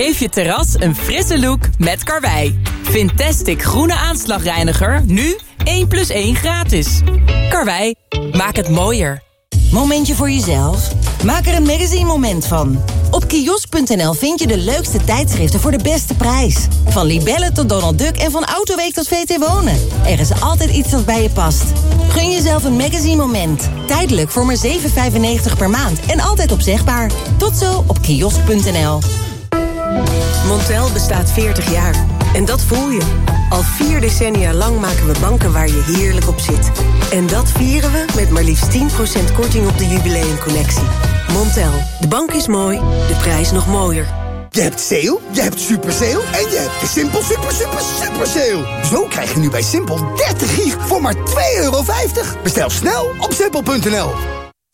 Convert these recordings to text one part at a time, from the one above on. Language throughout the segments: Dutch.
Geef je terras een frisse look met Karwei. Fantastic groene aanslagreiniger, nu 1 plus 1 gratis. Karwei, maak het mooier. Momentje voor jezelf? Maak er een magazine moment van. Op kiosk.nl vind je de leukste tijdschriften voor de beste prijs. Van Libelle tot Donald Duck en van Autoweek tot VT Wonen. Er is altijd iets dat bij je past. Gun jezelf een magazine moment. Tijdelijk voor maar 7,95 per maand en altijd opzegbaar. Tot zo op kiosk.nl. Montel bestaat 40 jaar. En dat voel je. Al vier decennia lang maken we banken waar je heerlijk op zit. En dat vieren we met maar liefst 10% korting op de jubileumcollectie. Montel. De bank is mooi, de prijs nog mooier. Je hebt sale, je hebt super sale en je hebt de Simpel super super super sale. Zo krijg je nu bij Simpel 30 gig voor maar 2,50 euro. Bestel snel op simpel.nl.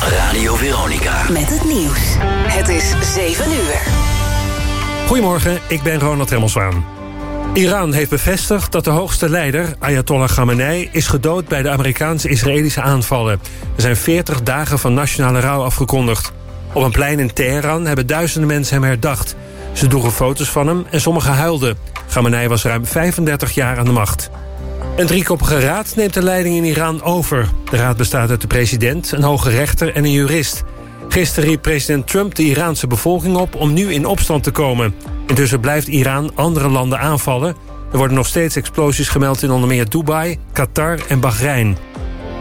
Radio Veronica. Met het nieuws. Het is 7 uur. Goedemorgen, ik ben Ronald Remmelswaan. Iran heeft bevestigd dat de hoogste leider, Ayatollah Khamenei... is gedood bij de Amerikaanse-Israëlische aanvallen. Er zijn 40 dagen van nationale rouw afgekondigd. Op een plein in Teheran hebben duizenden mensen hem herdacht. Ze droegen foto's van hem en sommigen huilden. Khamenei was ruim 35 jaar aan de macht. Een driekoppige raad neemt de leiding in Iran over. De raad bestaat uit de president, een hoge rechter en een jurist. Gisteren riep president Trump de Iraanse bevolking op om nu in opstand te komen. Intussen blijft Iran andere landen aanvallen. Er worden nog steeds explosies gemeld in onder meer Dubai, Qatar en Bahrein.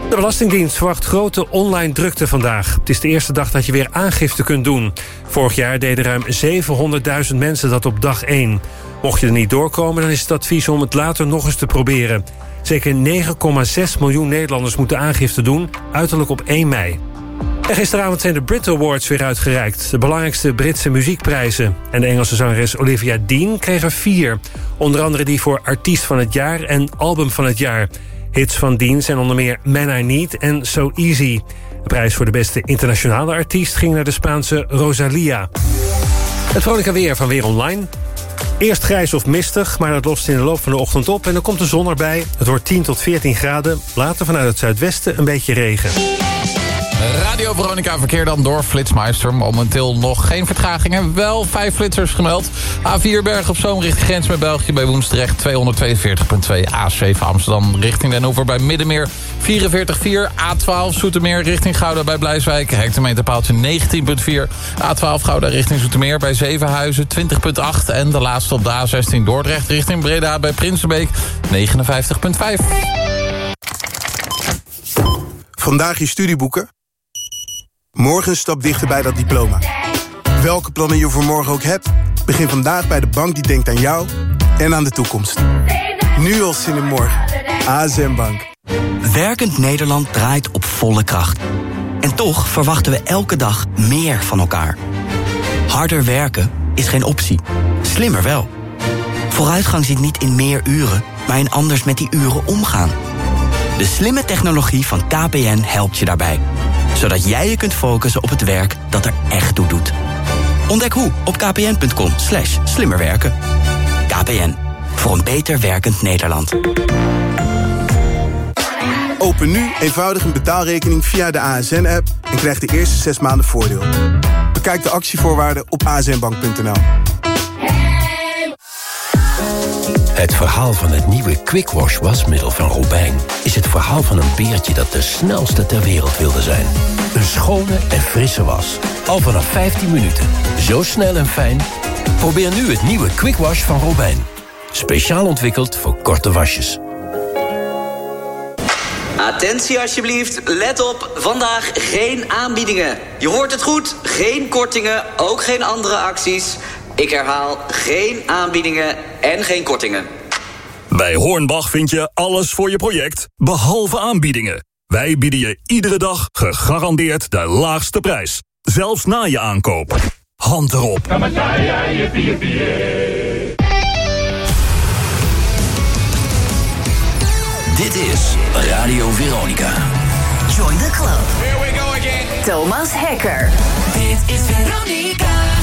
De Belastingdienst verwacht grote online drukte vandaag. Het is de eerste dag dat je weer aangifte kunt doen. Vorig jaar deden ruim 700.000 mensen dat op dag 1. Mocht je er niet doorkomen, dan is het advies om het later nog eens te proberen. Zeker 9,6 miljoen Nederlanders moeten aangifte doen, uiterlijk op 1 mei. En gisteravond zijn de Brit Awards weer uitgereikt. De belangrijkste Britse muziekprijzen. En de Engelse zangeres Olivia Dean kreeg er vier. Onder andere die voor Artiest van het Jaar en Album van het Jaar. Hits van Dean zijn onder meer Man I Need en So Easy. De prijs voor de beste internationale artiest ging naar de Spaanse Rosalia. Het vrolijke weer van Weer Online. Eerst grijs of mistig, maar dat lost in de loop van de ochtend op... en dan komt de zon erbij. Het wordt 10 tot 14 graden. Later vanuit het zuidwesten een beetje regen. Radio Veronica verkeer dan door Flitsmeister. Momenteel nog geen vertragingen. Wel vijf flitsers gemeld. A4 Berg op Zoom richting grens met België bij Woensdrecht 242.2. A7 Amsterdam richting Den Hoever bij Middenmeer 44.4. A12 Zoetermeer richting Gouda bij Blijswijk. Hectometerpaaltje 19.4. A12 Gouda richting Zoetermeer bij Zevenhuizen 20.8. En de laatste op de A16 Dordrecht richting Breda bij Prinsenbeek 59.5. Vandaag je studieboeken. Morgen een stap dichter bij dat diploma. Welke plannen je voor morgen ook hebt... begin vandaag bij de bank die denkt aan jou en aan de toekomst. Nu al zin in morgen. ASM Bank. Werkend Nederland draait op volle kracht. En toch verwachten we elke dag meer van elkaar. Harder werken is geen optie. Slimmer wel. Vooruitgang zit niet in meer uren, maar in anders met die uren omgaan. De slimme technologie van KPN helpt je daarbij. Zodat jij je kunt focussen op het werk dat er echt toe doet. Ontdek hoe op kpn.com slash slimmerwerken. KPN, voor een beter werkend Nederland. Open nu eenvoudig een betaalrekening via de ASN-app... en krijg de eerste zes maanden voordeel. Bekijk de actievoorwaarden op asnbank.nl. Het verhaal van het nieuwe Quick Wash wasmiddel van Robijn... is het verhaal van een beertje dat de snelste ter wereld wilde zijn. Een schone en frisse was. Al vanaf 15 minuten. Zo snel en fijn. Probeer nu het nieuwe Quick Wash van Robijn. Speciaal ontwikkeld voor korte wasjes. Attentie alsjeblieft, let op, vandaag geen aanbiedingen. Je hoort het goed, geen kortingen, ook geen andere acties... Ik herhaal, geen aanbiedingen en geen kortingen. Bij Hornbach vind je alles voor je project, behalve aanbiedingen. Wij bieden je iedere dag gegarandeerd de laagste prijs. Zelfs na je aankoop. Hand erop. Dit is Radio Veronica. Join the club. Here we go again. Thomas Hekker. Dit is Veronica.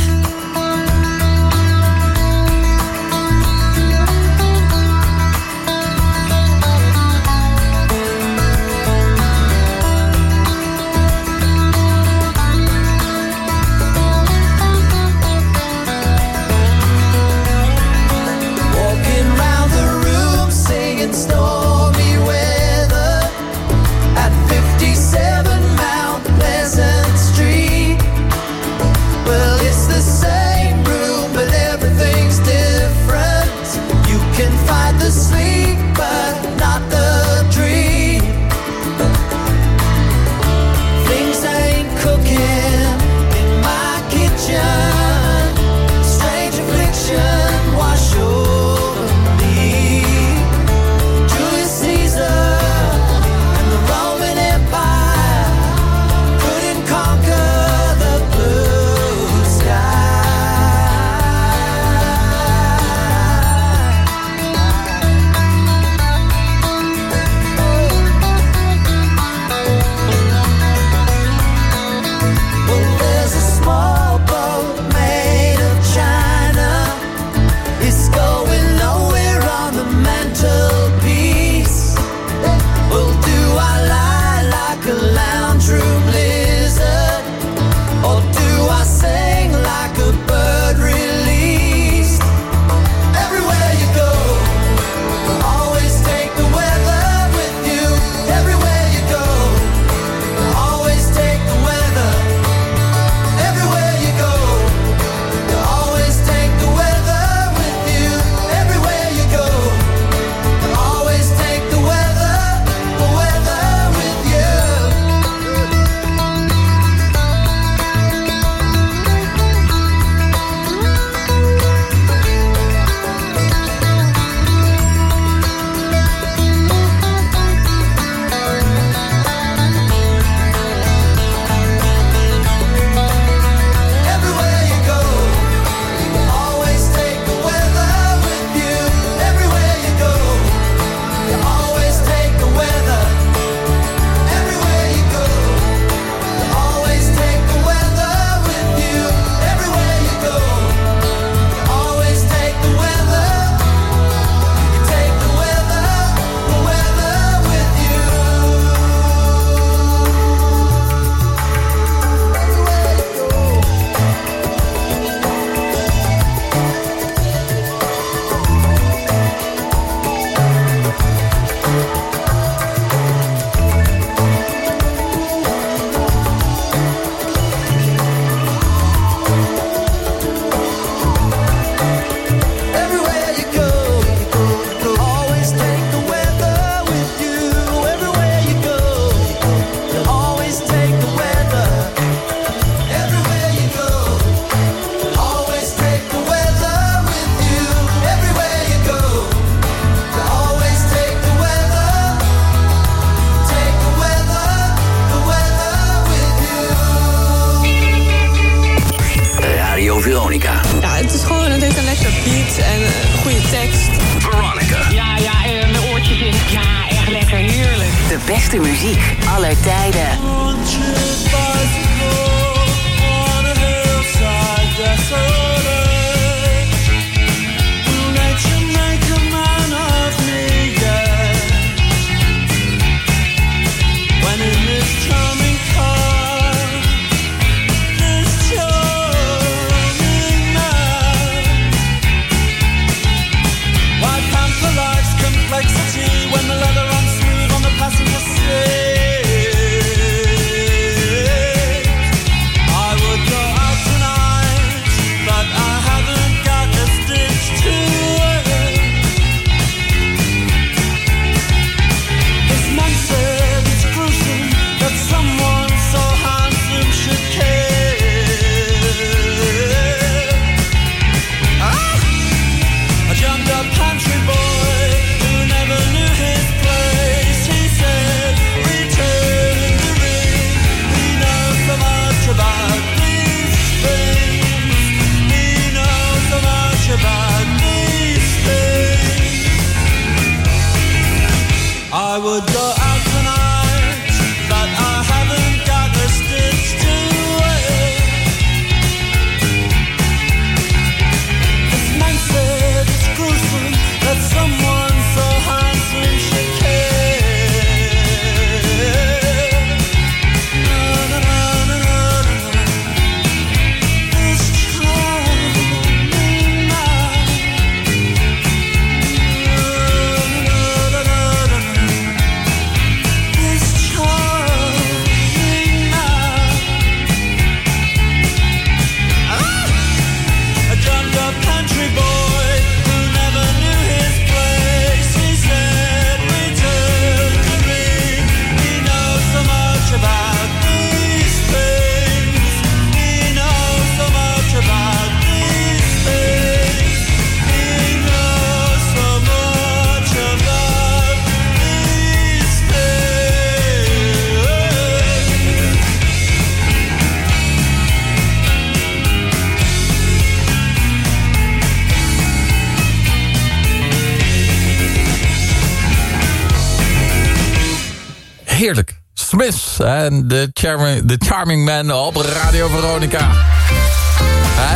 Heerlijk. Smith en de charming, the charming Man op Radio Veronica.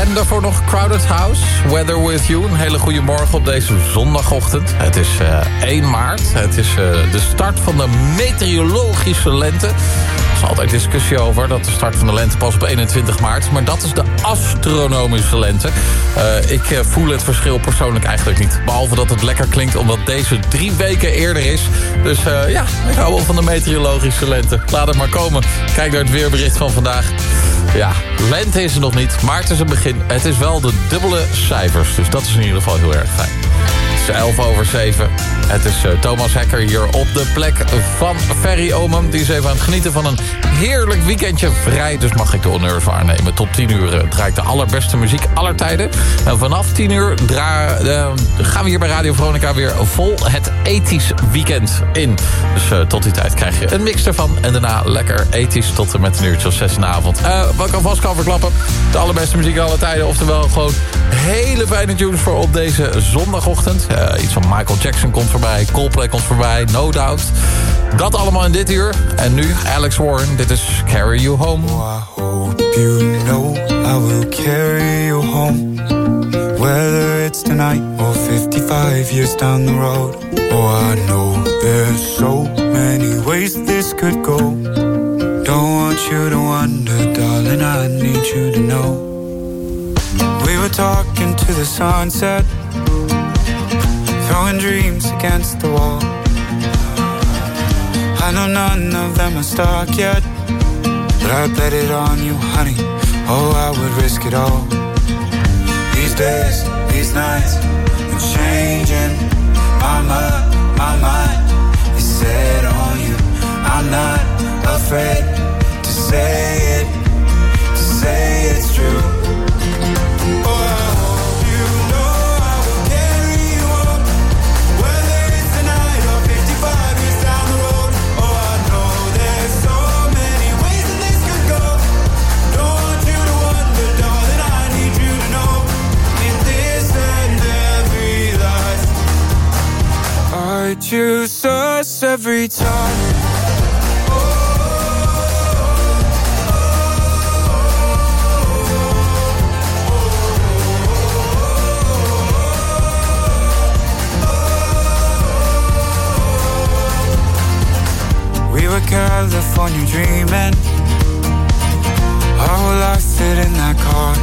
En daarvoor nog Crowded House, Weather With You. Een hele goede morgen op deze zondagochtend. Het is eh, 1 maart. Het is eh, de start van de meteorologische lente. Is altijd discussie over dat de start van de lente pas op 21 maart. Maar dat is de astronomische lente. Eh, ik eh, voel het verschil persoonlijk eigenlijk niet. Behalve dat het lekker klinkt omdat deze drie weken eerder is. Dus eh, ja, ik hou wel van de meteorologische lente. Laat het maar komen. Kijk naar het weerbericht van vandaag. Ja, lente is er nog niet, maar het is een begin. Het is wel de dubbele cijfers, dus dat is in ieder geval heel erg fijn. Het is 11 over 7. Het is Thomas Hekker hier op de plek van Ferry Omen. Die is even aan het genieten van een heerlijk weekendje vrij. Dus mag ik de honneurs waarnemen. Tot 10 uur eh, draai ik de allerbeste muziek aller tijden. En vanaf 10 uur eh, gaan we hier bij Radio Veronica weer vol het ethisch weekend in. Dus eh, tot die tijd krijg je een mix ervan. En daarna lekker ethisch tot en met een uurtje of zes in de avond. Wat ik alvast kan verklappen. De allerbeste muziek aller tijden. Oftewel gewoon hele fijne tunes voor op deze zondagochtend. Iets van Michael Jackson komt voorbij. Coldplay komt voorbij. No Doubt. Dat allemaal in dit uur. En nu Alex Warren. Dit is Carry You Home. Oh, I hope you know I will carry you home. Whether it's tonight or 55 years down the road. Oh, I know there's so many ways this could go. Don't want you to wonder, darling, I need you to know. We were talking to the sunset, throwing dreams against the wall. I know none of them are stuck yet. But I bet it on you, honey. Oh, I would risk it all. These days, these nights, I'm changing. My mind, my mind is set on you. I'm not afraid to say it, to say it's true. Choose us every time. We were California dreaming. Our whole life fit in that car.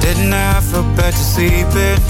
Didn't have a bed to sleep in.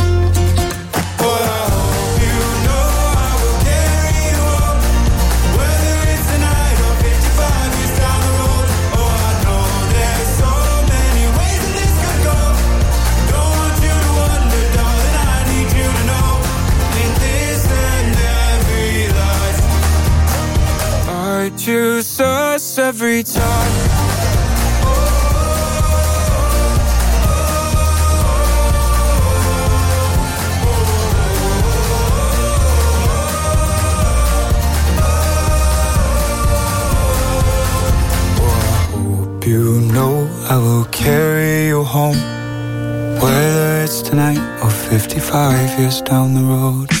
every time. You know I will carry you home. Whether it's tonight or 55 years down the road.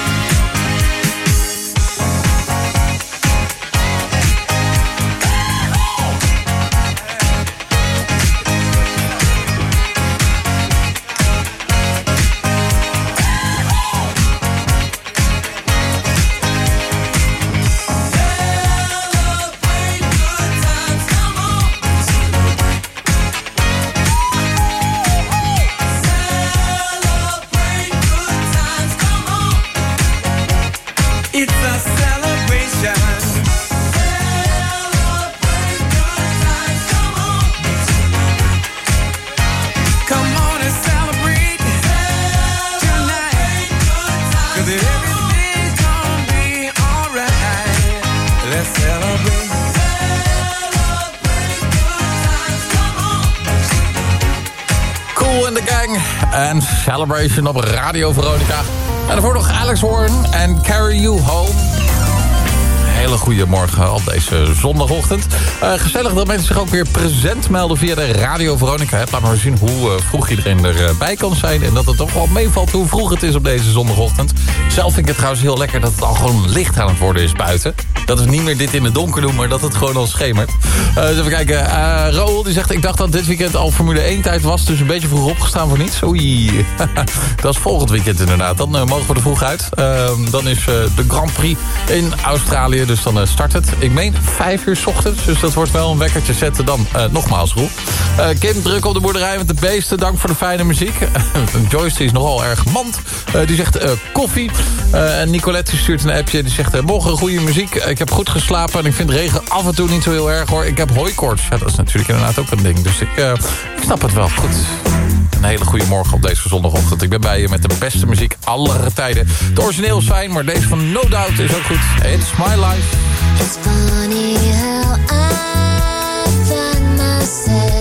In the Gang en Celebration op Radio Veronica. En daarvoor nog Alex Horn en Carry You Home. Hele goede morgen op deze zondagochtend. Eh, gezellig dat mensen zich ook weer present melden via de Radio Veronica. app. Laat maar zien hoe eh, vroeg iedereen erbij kan zijn. En dat het toch wel meevalt hoe vroeg het is op deze zondagochtend. Zelf vind ik het trouwens heel lekker dat het al gewoon licht aan het worden is buiten. Dat is niet meer dit in het donker doen, maar dat het gewoon al schemert. Eh, eens even kijken. Uh, Raoul die zegt, ik dacht dat dit weekend al Formule 1 tijd was. Dus een beetje vroeg opgestaan voor niets. Oei, dat is volgend weekend inderdaad. Dan mogen we er vroeg uit. Ehm, dan is de Grand Prix in Australië. Dus dan start het. Ik meen vijf uur ochtends. Dus dat wordt wel een wekkertje zetten dan. nogmaals, Roel. Kim, druk op de boerderij met de beesten. Dank voor de fijne muziek. Joyce is nogal erg mand. die zegt koffie. en Nicolette stuurt een appje. Die zegt, morgen goede muziek. Ik heb goed geslapen en ik vind regen af en toe niet zo heel erg hoor. Ik heb hooikoorts. Dat is natuurlijk inderdaad ook een ding. Dus ik, uh, ik snap het wel. Goed. Een hele goede morgen op deze zondagochtend. Ik ben bij je met de beste muziek aller tijden. Het origineel is fijn, maar deze van No Doubt is ook goed. It's my life. It's funny how I find myself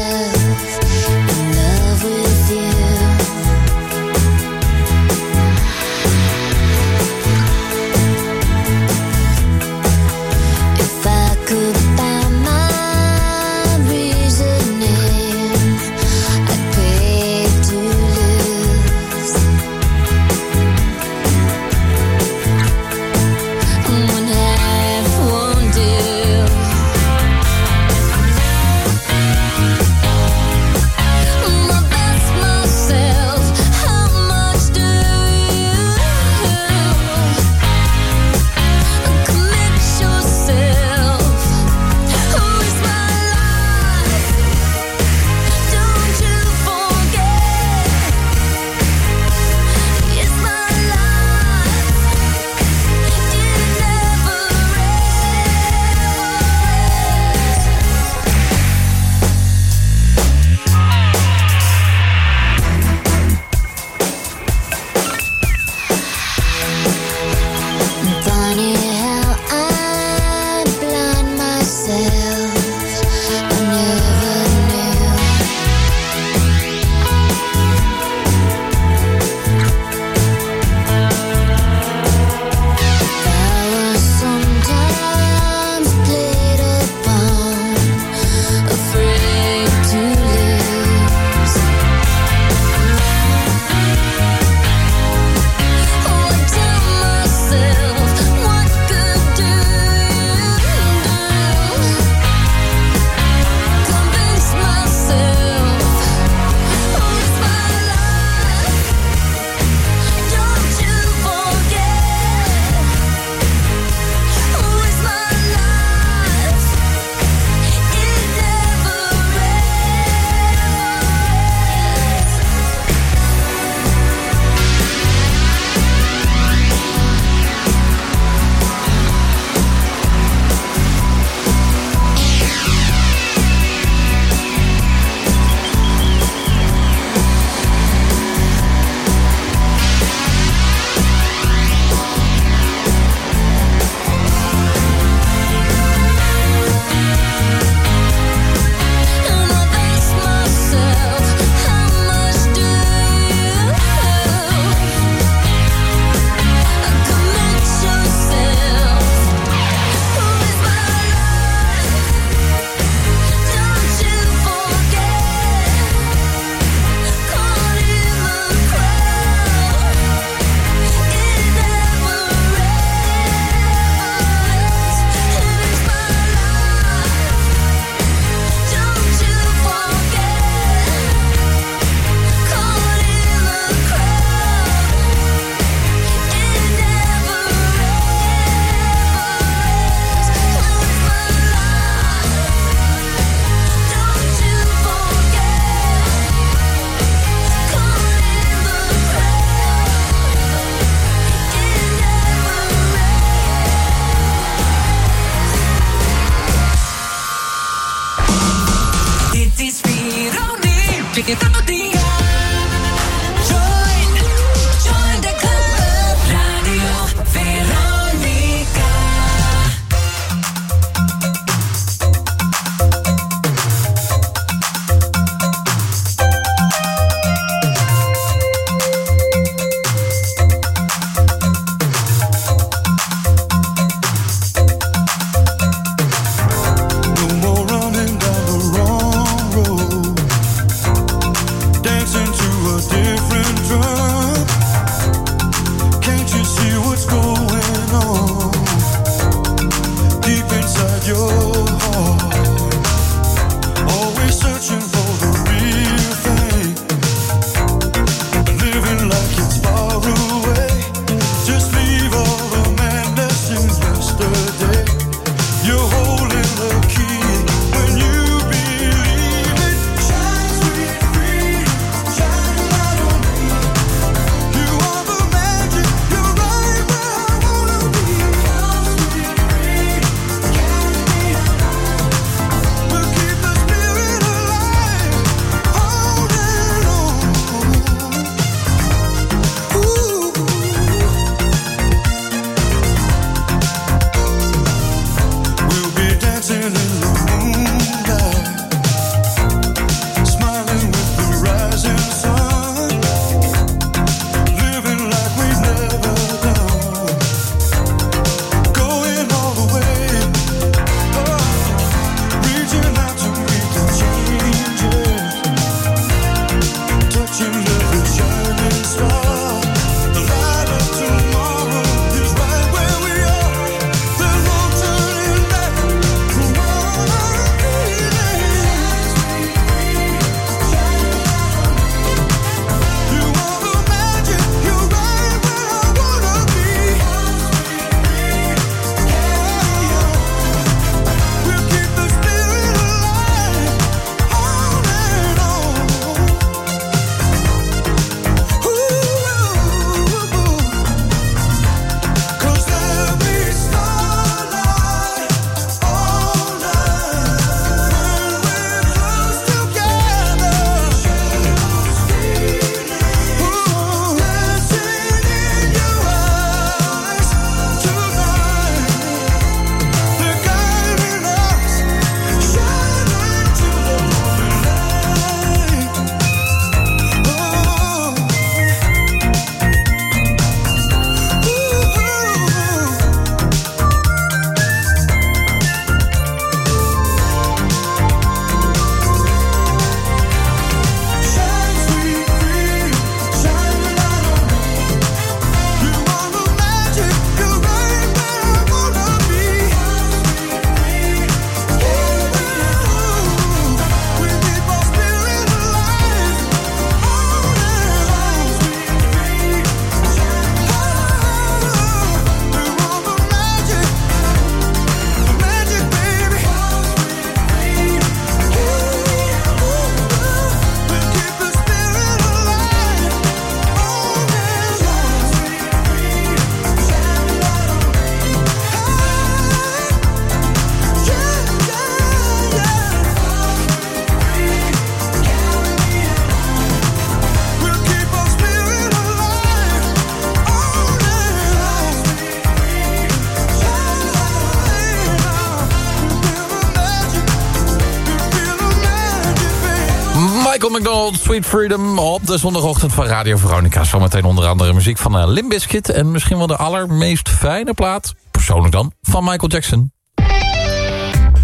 Sweet Freedom op de zondagochtend van Radio Veronica. Zometeen onder andere muziek van uh, Limp Bizkit... en misschien wel de allermeest fijne plaat, persoonlijk dan, van Michael Jackson.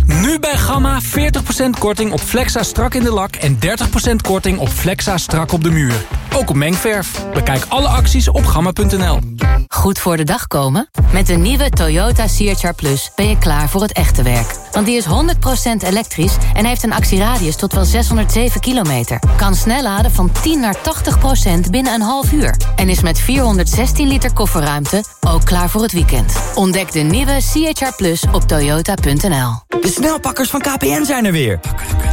Nu bij Gamma 40% korting op Flexa strak in de lak... en 30% korting op Flexa strak op de muur. Ook op mengverf. Bekijk alle acties op gamma.nl. Goed voor de dag komen? Met de nieuwe Toyota CHR Plus ben je klaar voor het echte werk. Want die is 100% elektrisch en heeft een actieradius tot wel 607 kilometer. Kan snel laden van 10 naar 80% binnen een half uur. En is met 416 liter kofferruimte ook klaar voor het weekend. Ontdek de nieuwe CHR Plus op toyota.nl. De snelpakkers van KPN zijn er weer.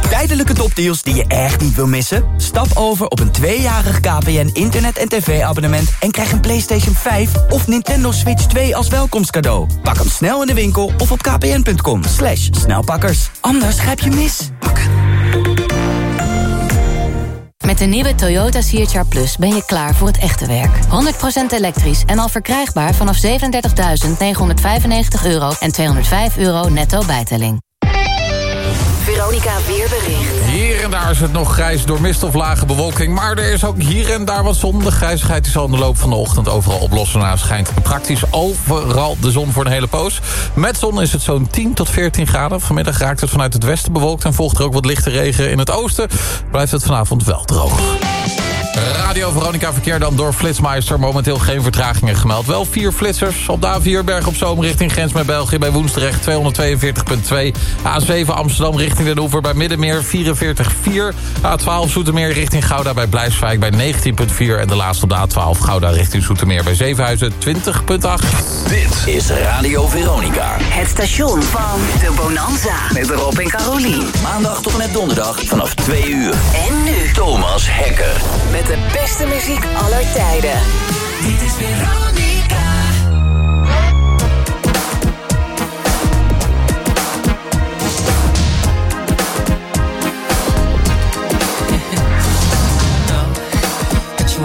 Tijdelijke topdeals die je echt niet wil missen? Stap over op een tweejarig KPN internet- en tv-abonnement... en krijg een PlayStation 5 of Nintendo Switch 2 als welkomstcadeau. Pak hem snel in de winkel of op kpn.com. Slash snelpakkers. Anders grijp je mis. Met de nieuwe Toyota CHR Plus ben je klaar voor het echte werk. 100% elektrisch en al verkrijgbaar vanaf 37.995 euro en 205 euro netto bijtelling. Veronica Weerbericht. Hier en daar is het nog grijs door mist of lage bewolking. Maar er is ook hier en daar wat zon. De grijzigheid is al in de loop van de ochtend overal oplossen. Nou schijnt praktisch overal de zon voor een hele poos. Met zon is het zo'n 10 tot 14 graden. Vanmiddag raakt het vanuit het westen bewolkt... en volgt er ook wat lichte regen in het oosten. Blijft het vanavond wel droog. Radio Veronica Verkeer dan door Flitsmeister. Momenteel geen vertragingen gemeld. Wel vier flitsers op de A4 Berg op Zoom richting grens met België... bij Woensdrecht 242.2. A7 Amsterdam richting Den Hoever bij Middenmeer 44.4. A12 Zoetermeer richting Gouda bij Blijswijk bij 19.4. En de laatste op de A12 Gouda richting Zoetermeer bij Zevenhuizen 20.8. Dit is Radio Veronica. Het station van de Bonanza. Met Rob en Carolien. Maandag tot en met donderdag vanaf 2 uur. En nu Thomas Hekker. met de beste muziek aller tijden. Dit is Veronica.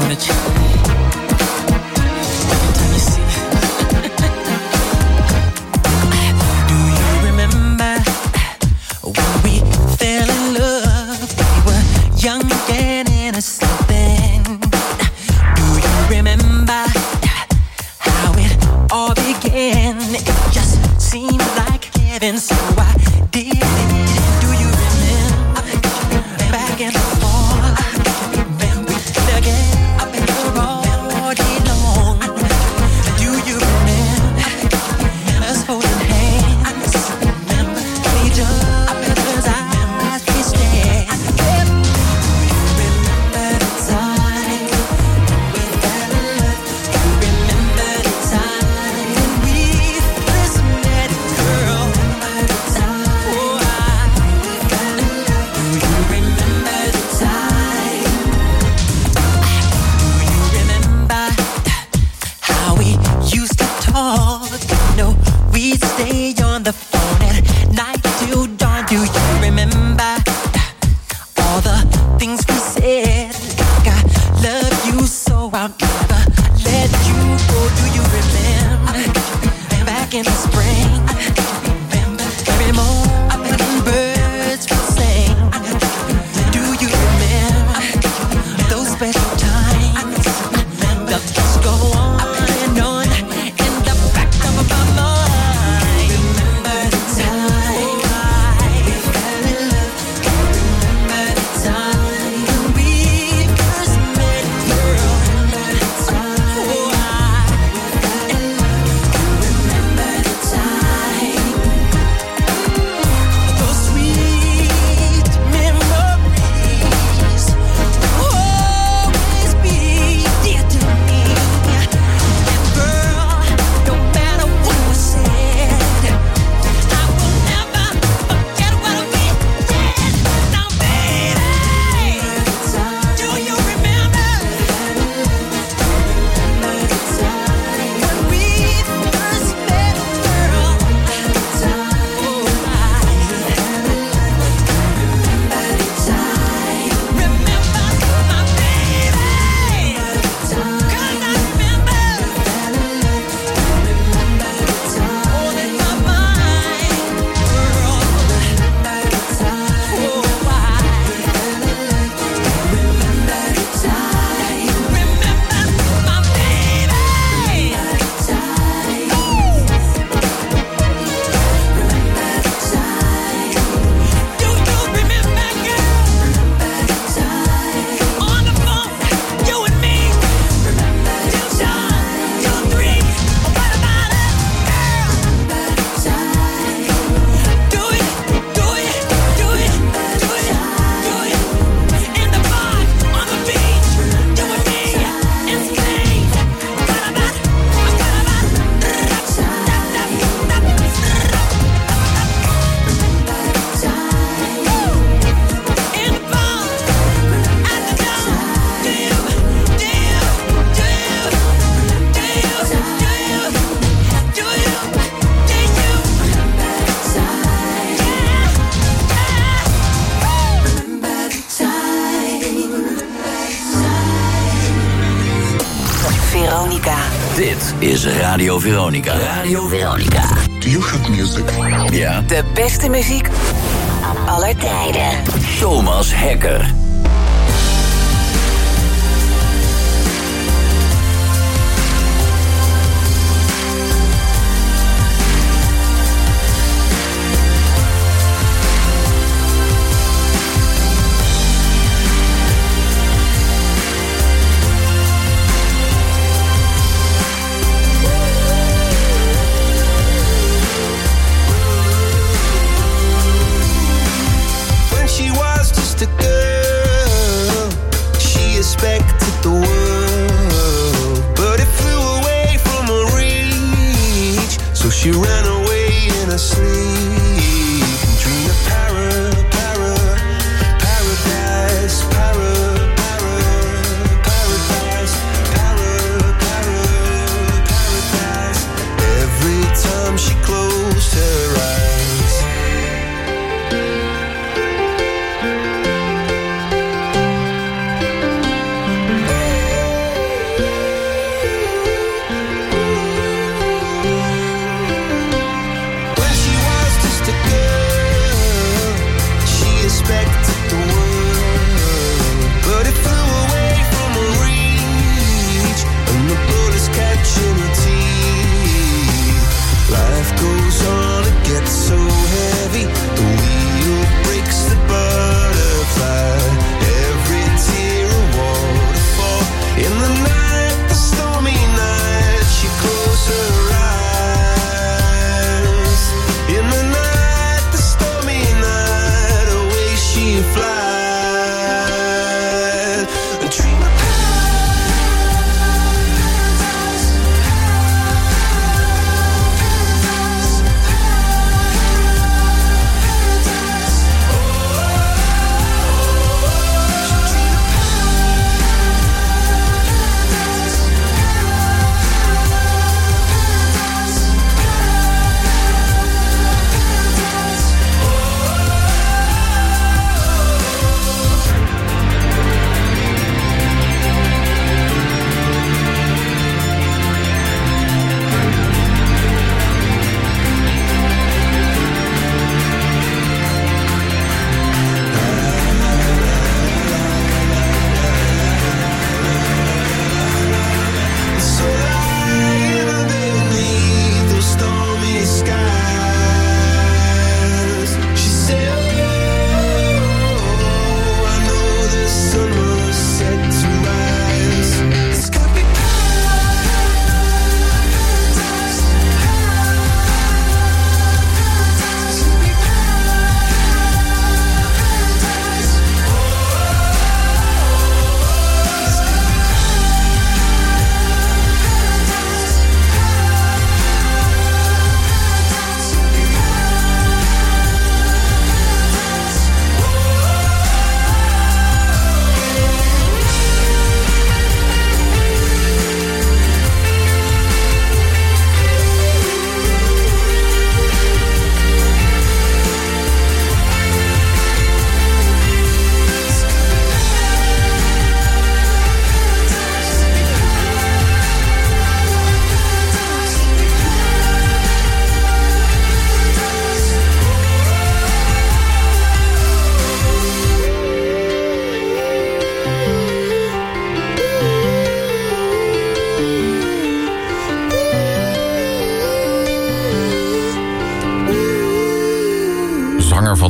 Wanna Do you remember when we fell in love? We were young innocent. Do you remember how it all began? It just seemed like heaven, so Radio Veronica. Radio Veronica. Do you have music? Ja. De beste muziek aller tijden. Thomas Hekker.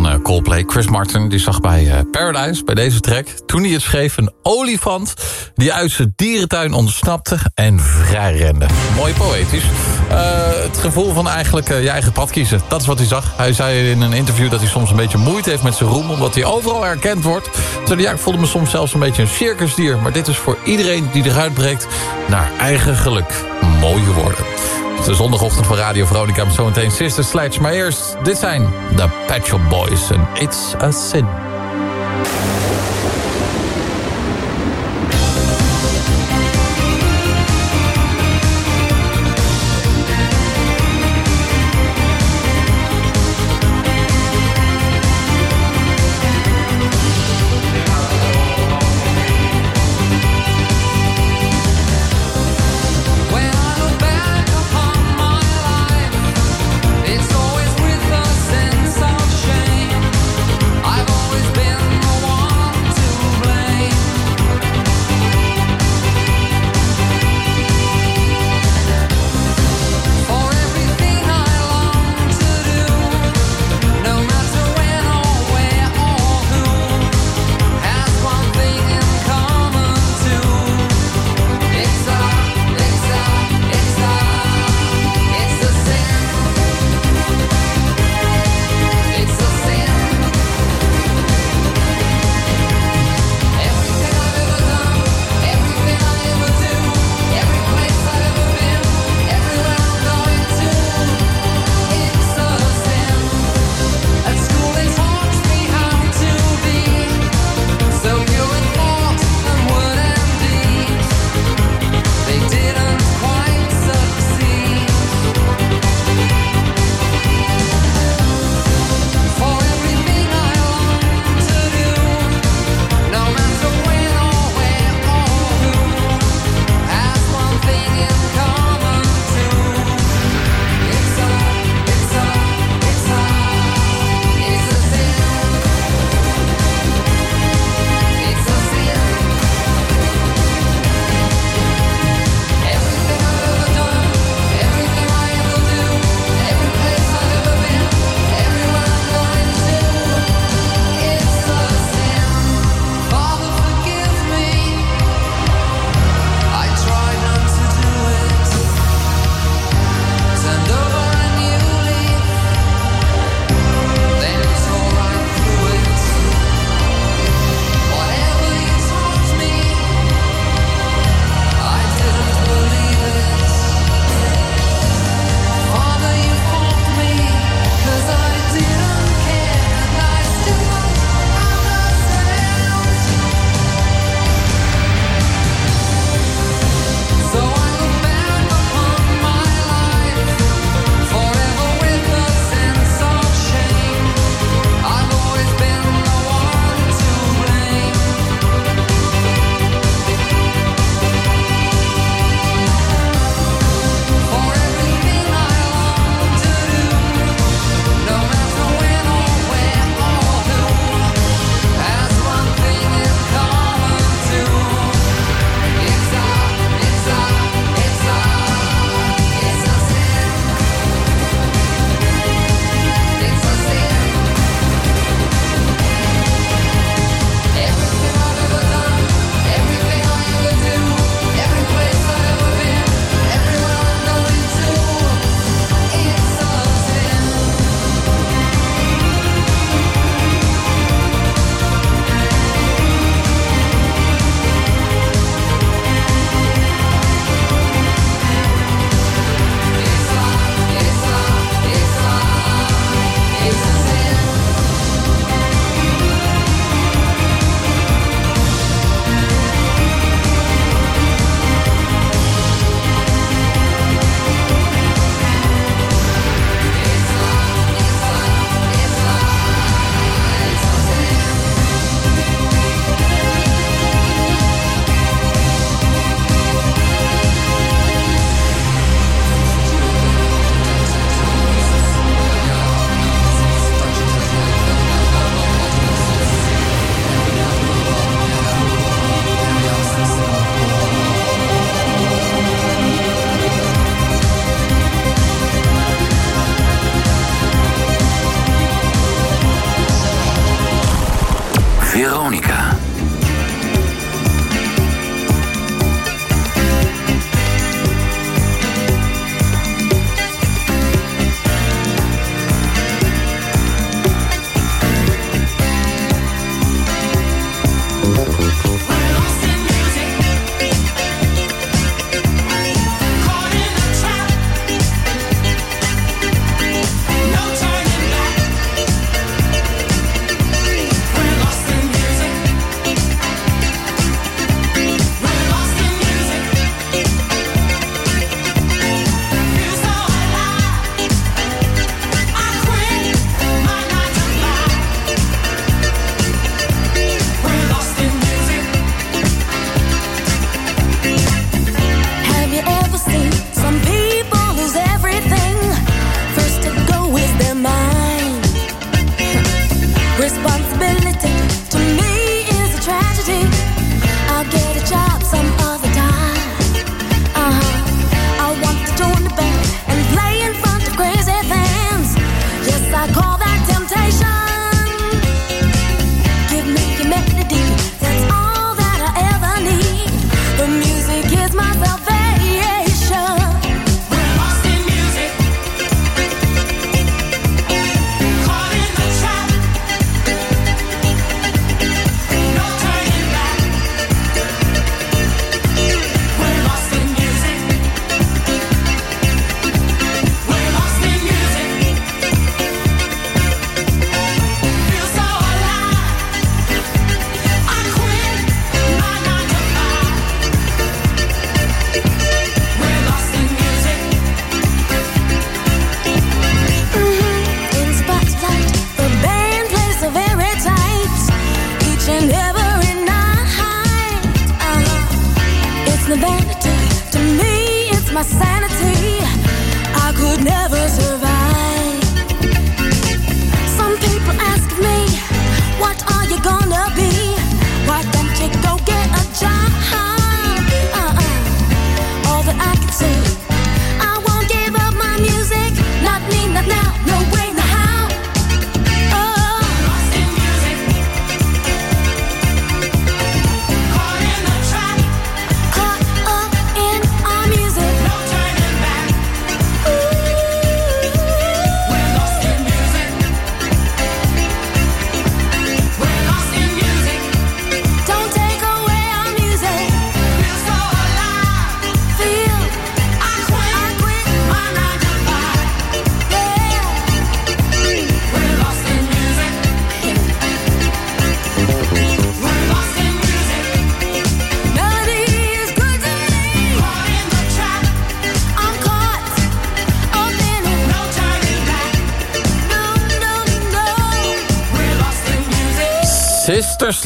Van eh, Coldplay, Chris Martin, die zag bij eh, Paradise, bij deze track... toen hij het schreef, een olifant die uit zijn dierentuin ontsnapte en vrij rende. Mooi poëtisch. Eh, het gevoel van eigenlijk je eigen pad kiezen, dat is wat hij zag. Hij zei in een interview dat hij soms een beetje moeite heeft met zijn roem... omdat hij overal erkend wordt. Ja, ik voelde me soms zelfs een beetje een circusdier... maar dit is voor iedereen die eruit breekt naar eigen geluk. Mooie woorden. De zondagochtend van Radio Veronica met zometeen Sister Sledge. Maar eerst, dit zijn de Pet Shop Boys en It's a Sin.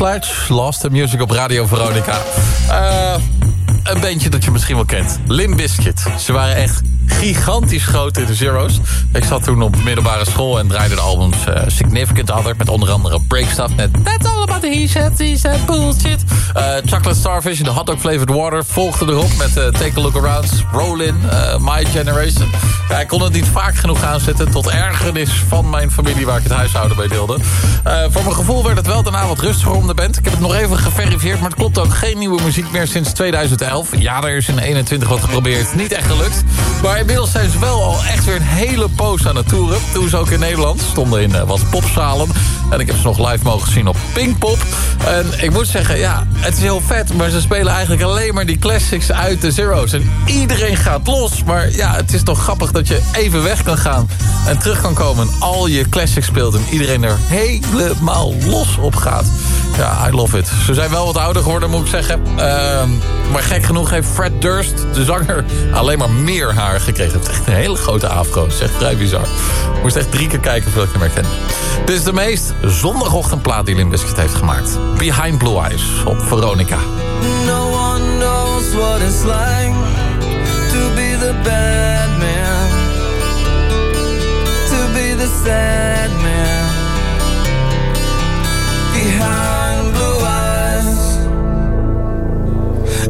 Sledge, Lost Music op Radio Veronica. Eh, een bandje dat je misschien wel kent. Limp Bizkit. Ze waren echt gigantisch groot in de Zero's. Ik zat toen op middelbare school en draaide de albums eh, Significant Other... met onder andere Break Stuff met That's he said, he said bullshit. Eh, Chocolate Starfish en de Hot Dog Flavored Water volgden erop... met eh, Take a Look Around, Rollin, eh, My Generation. Ik kon het niet vaak genoeg aanzetten... tot ergernis van mijn familie waar ik het huishouden bij deelde. Voor mijn gevoel werd het wel daarna wat rustiger om de band. Ik heb het nog even geverifieerd, maar het klopt ook geen nieuwe muziek meer sinds 2011. Ja, er is in 21 wat geprobeerd, niet echt gelukt. Maar inmiddels zijn ze wel al echt weer een hele poos aan het toeren. Toen ze ook in Nederland stonden in wat popzalen. En ik heb ze nog live mogen zien op Pinkpop. En ik moet zeggen, ja, het is heel vet. Maar ze spelen eigenlijk alleen maar die classics uit de Zero's. En iedereen gaat los. Maar ja, het is toch grappig dat je even weg kan gaan. En terug kan komen en al je classics speelt. En iedereen er helemaal los op gaat. Ja, I love it. Ze zijn wel wat ouder geworden, moet ik zeggen. Ehm, maar gek genoeg heeft Fred Durst, de zanger, alleen maar meer haar gekregen. Het is echt een hele grote afro. Het is echt vrij bizar. Ik moest echt drie keer kijken voordat ik hem herkende. Dit is de meest zondagochtendplaat die Limp Bizkit heeft gemaakt. Behind Blue Eyes op Veronica. No one knows what it's like to be the bad man, to be the sad man behind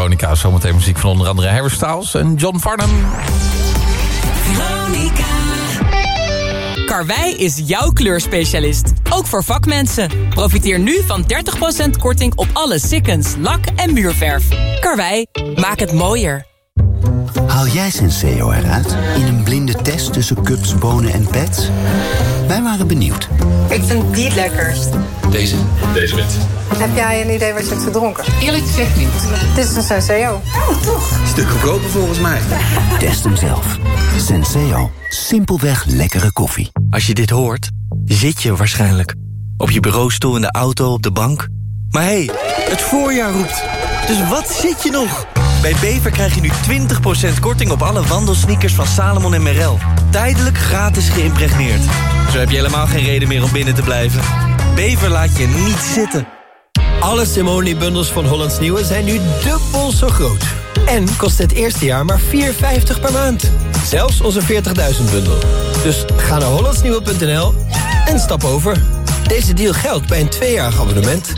Veronica. Zometeen muziek van onder andere Harry Styles en John Farnham. Veronica. Karwei is jouw kleurspecialist. Ook voor vakmensen. Profiteer nu van 30% korting op alle sikkens, lak en muurverf. Karwei, maak het mooier. Haal jij Senseo eruit in een blinde test tussen cups, bonen en pets? Wij waren benieuwd. Ik vind die het lekkerst. Deze? Deze wit. Heb jij een idee wat je hebt gedronken? Eerlijk gezegd niet. Dit is een Senseo. Oh, toch? Stuk goedkoper volgens mij. Test hem zelf. Senseo. Simpelweg lekkere koffie. Als je dit hoort, zit je waarschijnlijk. Op je bureaustoel, in de auto, op de bank. Maar hé, hey, het voorjaar roept. Dus wat zit je nog? Bij Bever krijg je nu 20% korting op alle wandelsneakers van Salomon en Merrell. Tijdelijk gratis geïmpregneerd. Zo heb je helemaal geen reden meer om binnen te blijven. Bever laat je niet zitten. Alle Simone-bundels van Hollands Nieuwe zijn nu dubbel zo groot. En kost het eerste jaar maar 4,50 per maand. Zelfs onze 40.000-bundel. Dus ga naar hollandsnieuwe.nl en stap over. Deze deal geldt bij een tweejarig abonnement.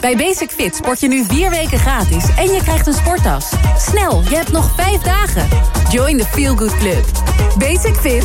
Bij Basic Fit sport je nu vier weken gratis en je krijgt een sporttas. Snel, je hebt nog vijf dagen. Join the Feel Good Club. Basic Fit.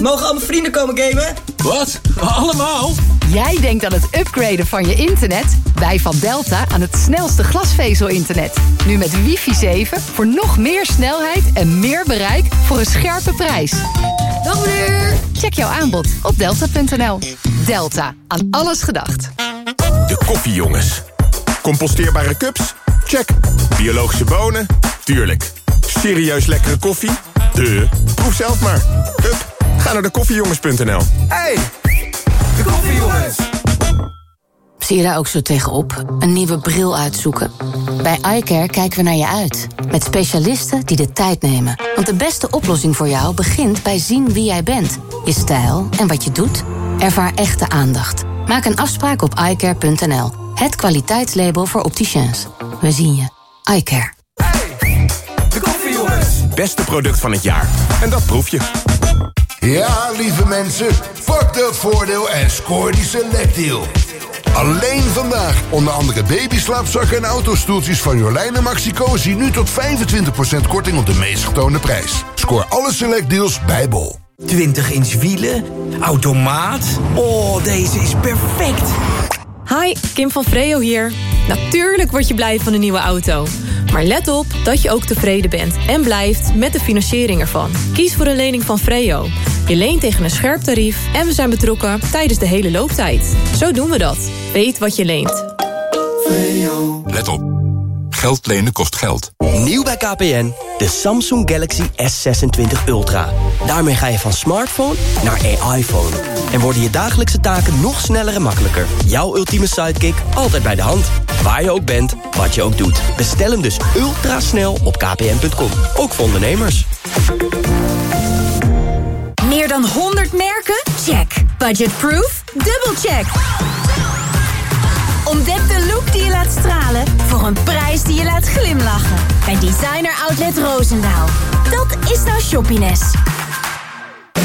Mogen al mijn vrienden komen gamen? Wat? Allemaal? Jij denkt aan het upgraden van je internet? Wij van Delta aan het snelste glasvezel-internet. Nu met wifi 7 voor nog meer snelheid en meer bereik voor een scherpe prijs. Dag meneer! Check jouw aanbod op delta.nl. Delta, aan alles gedacht. De koffiejongens. Composteerbare cups? Check. Biologische bonen? Tuurlijk. Serieus lekkere koffie? De. Proef zelf maar. Hup, ga naar de koffiejongens.nl. Hey, de koffiejongens! Zie je daar ook zo tegenop? Een nieuwe bril uitzoeken? Bij iCare kijken we naar je uit. Met specialisten die de tijd nemen. Want de beste oplossing voor jou begint bij zien wie jij bent. Je stijl en wat je doet. Ervaar echte aandacht. Maak een afspraak op iCare.nl. Het kwaliteitslabel voor opticiens. We zien je. iCare. De koffiejongens. Beste product van het jaar. En dat proef je. Ja, lieve mensen, pak dat voordeel en scoor die selectdeal. Alleen vandaag. Onder andere babyslaapzakken en autostoeltjes van Jolijn en Maxi Cosi... nu tot 25% korting op de meest getoonde prijs. Scoor alle selectdeals bij Bol. 20 inch wielen, automaat. Oh, deze is perfect. Hi, Kim van Freo hier. Natuurlijk word je blij van een nieuwe auto. Maar let op dat je ook tevreden bent en blijft met de financiering ervan. Kies voor een lening van Freo. Je leent tegen een scherp tarief en we zijn betrokken tijdens de hele looptijd. Zo doen we dat. Weet wat je leent. Let op. Geld lenen kost geld. Nieuw bij KPN, de Samsung Galaxy S26 Ultra. Daarmee ga je van smartphone naar AI-phone. En worden je dagelijkse taken nog sneller en makkelijker. Jouw ultieme sidekick altijd bij de hand. Waar je ook bent, wat je ook doet. Bestel hem dus ultra snel op kpn.com. Ook voor ondernemers. Meer dan 100 merken? Check. Budgetproof? Dubbelcheck. Ontdek de look die je laat stralen voor een prijs die je laat glimlachen. Bij Designer Outlet Roosendaal. Dat is nou shoppiness.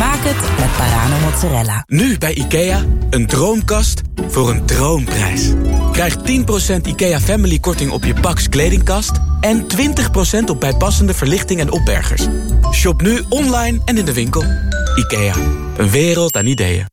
Maak het met Parano mozzarella. Nu bij IKEA, een droomkast voor een droomprijs. Krijg 10% IKEA Family korting op je Pax kledingkast... en 20% op bijpassende verlichting en opbergers. Shop nu online en in de winkel. IKEA, een wereld aan ideeën.